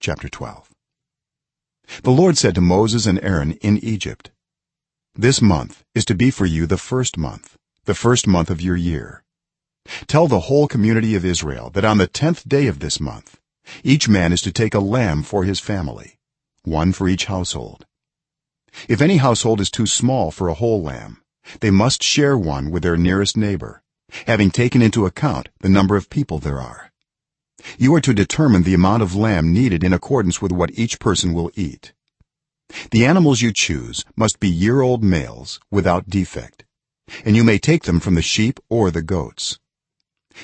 chapter 12 the lord said to moses and aaron in egypt this month is to be for you the first month the first month of your year. Tell the whole community of israel that on the 10th day of this month each man is to take a lamb for his family one for each household. If any household is too small for a whole lamb they must share one with their nearest neighbor having taken into account the number of people there are you are to determine the amount of lamb needed in accordance with what each person will eat. The animals you choose must be year-old males without defect and you may take them from the sheep or the goats.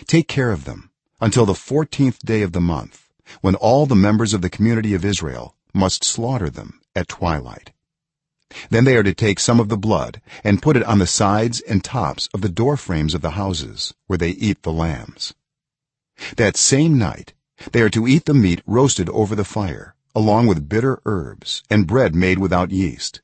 Take care of them until the 14th day of the month when all the members of the community of Israel must slaughter them at twilight. Then they are to take some of the blood and put it on the sides and tops of the door frames of the houses where they eat the lambs that same night they are to eat the meat roasted over the fire along with bitter herbs and bread made without yeast.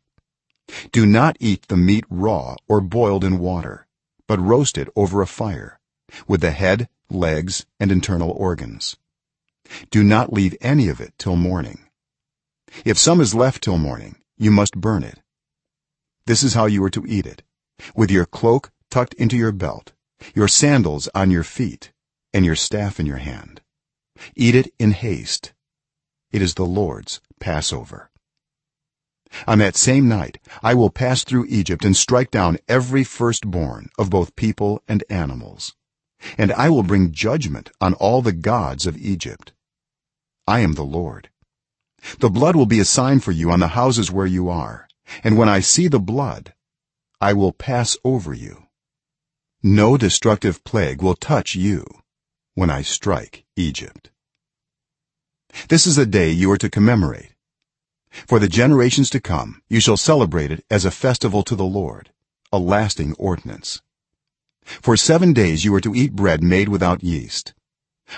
Do not eat the meat raw or boiled in water but roast it over a fire with the head legs and internal organs. Do not leave any of it till morning. If some is left till morning you must burn it. This is how you are to eat it with your cloak tucked into your belt your sandals on your feet and your staff in your hand. Eat it in haste. It is the lord's passover. On that same night i will pass through egypt and strike down every firstborn of both people and animals. And i will bring judgment on all the gods of egypt. I am the lord. The blood will be a sign for you on the houses where you are. And when i see the blood i will pass over you. No destructive plague will touch you when i strike egypt. This is a day you are to commemorate. For the generations to come you shall celebrate it as a festival to the lord a lasting ordinance. For 7 days you are to eat bread made without yeast.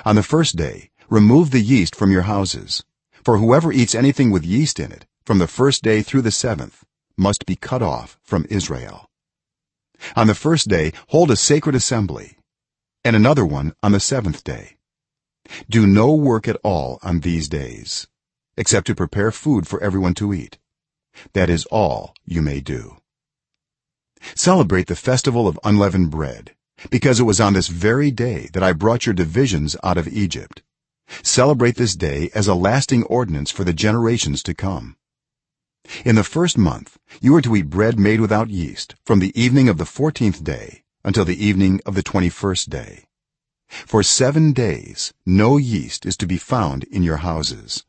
On the first day remove the yeast from your houses for whoever eats anything with yeast in it from the first day through the 7th must be cut off from israel. On the first day hold a sacred assembly and another one on the 7th day. Do no work at all on these days except to prepare food for everyone to eat. That is all you may do. Celebrate the festival of unleavened bread because it was on this very day that i brought your divisions out of egypt. Celebrate this day as a lasting ordinance for the generations to come. In the first month you are to eat bread made without yeast from the evening of the 14th day until the evening of the 21st day. For 7 days no yeast is to be found in your houses.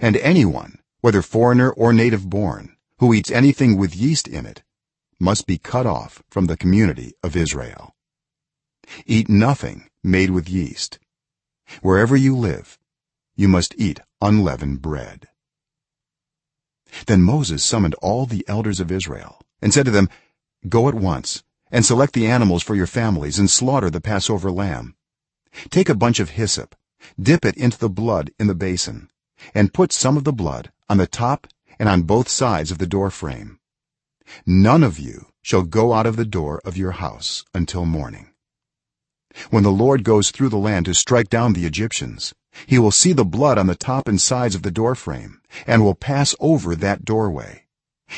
And anyone whether foreigner or native born who eats anything with yeast in it must be cut off from the community of Israel. Eat nothing made with yeast. Wherever you live you must eat unleavened bread. Then moses summoned all the elders of israel and said to them go at once and select the animals for your families and slaughter the passover lamb. Take a bunch of hyssop dip it into the blood in the basin and put some of the blood on the top and on both sides of the door frame none of you shall go out of the door of your house until morning. When the lord goes through the land to strike down the egyptians he will see the blood on the top and sides of the door frame and will pass over that doorway.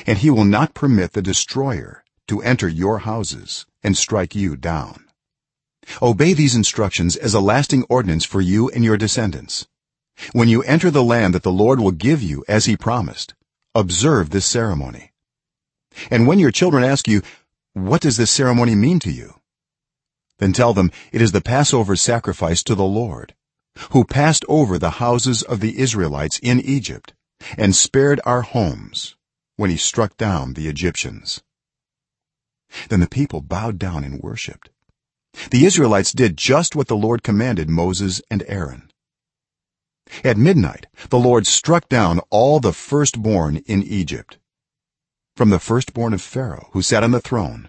And he will not permit the destroyer to enter your houses and strike you down. Obey these instructions as a lasting ordinance for you and your descendants. When you enter the land that the lord will give you as he promised observe this ceremony. And when your children ask you what does this ceremony mean to you? then tell them it is the passover sacrifice to the lord who passed over the houses of the israelites in egypt and spared our homes when he struck down the egyptians then the people bowed down and worshipped. The israelites did just what the lord commanded moses and aaron. At midnight the lord struck down all the firstborn in egypt from the firstborn of pharaoh who sat on the throne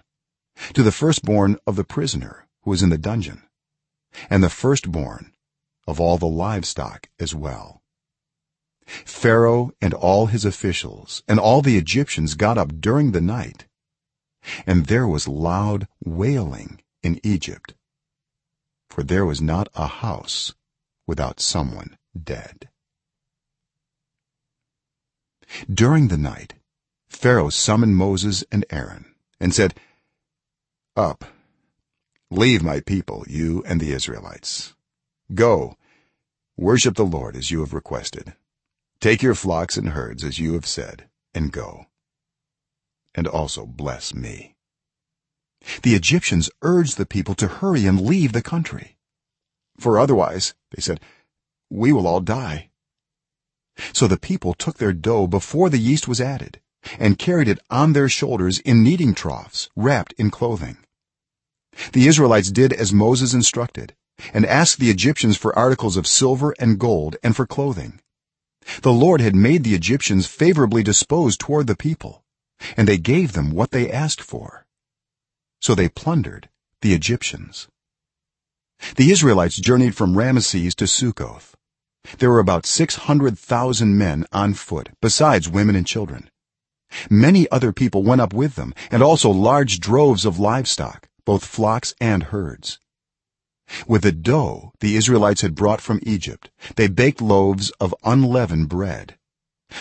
to the firstborn of the prisoner who was in the dungeon and the firstborn of all the livestock as well. Pharaoh and all his officials and all the egyptians got up during the night and there was loud wailing in egypt for there was not a house without someone dead. During the night pharaoh summoned moses and aaron and said up leave my people you and the israelites. Go worship the lord as you have requested. Take your flocks and herds as you have said and go and also bless me. The egyptians urged the people to hurry and leave the country. For otherwise they said we will all die. So the people took their dough before the yeast was added and carried it on their shoulders in kneading troughs wrapped in clothing. The israelites did as moses instructed and asked the egyptians for articles of silver and gold and for clothing. The lord had made the egyptians favorably disposed toward the people and they gave them what they asked for. So they plundered the egyptians. The israelites journeyed from Rameses to Sukkoth. There were about 600,000 men on foot besides women and children. Many other people went up with them and also large droves of livestock both flocks and herds. With the dough the israelites had brought from egypt they baked loaves of unleavened bread.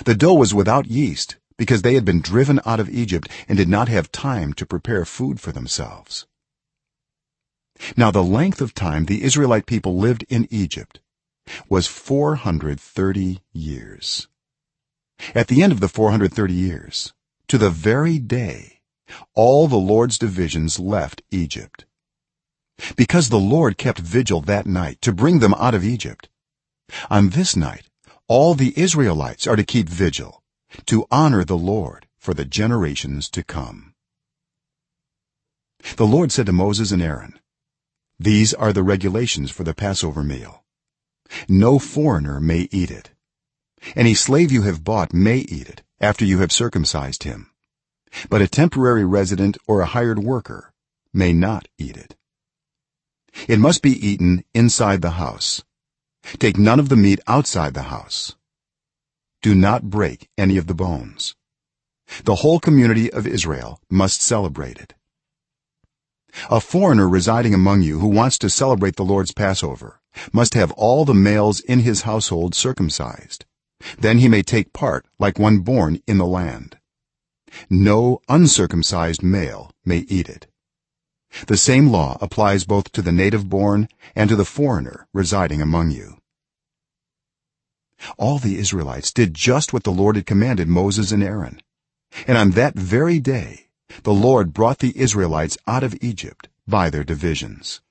The dough was without yeast because they had been driven out of egypt and did not have time to prepare food for themselves. Now the length of time the israelite people lived in egypt was 430 years. At the end of the 430 years to the very day all the lord's divisions left egypt. Because the lord kept vigil that night to bring them out of egypt on this night all the israelites are to keep vigil to honor the lord for the generations to come. The lord said to moses and aaron these are the regulations for the passover meal. No foreigner may eat it. Any slave you have bought may eat it after you have circumcised him. But a temporary resident or a hired worker may not eat it. It must be eaten inside the house. Take none of the meat outside the house do not break any of the bones. The whole community of israel must celebrate it. A foreigner residing among you who wants to celebrate the lord's passover must have all the males in his household circumcised. Then he may take part like one born in the land. No uncircumcised male may eat it. The same law applies both to the native born and to the foreigner residing among you all the israelites did just what the lord had commanded moses and aaron. And on that very day the lord brought the israelites out of egypt by their divisions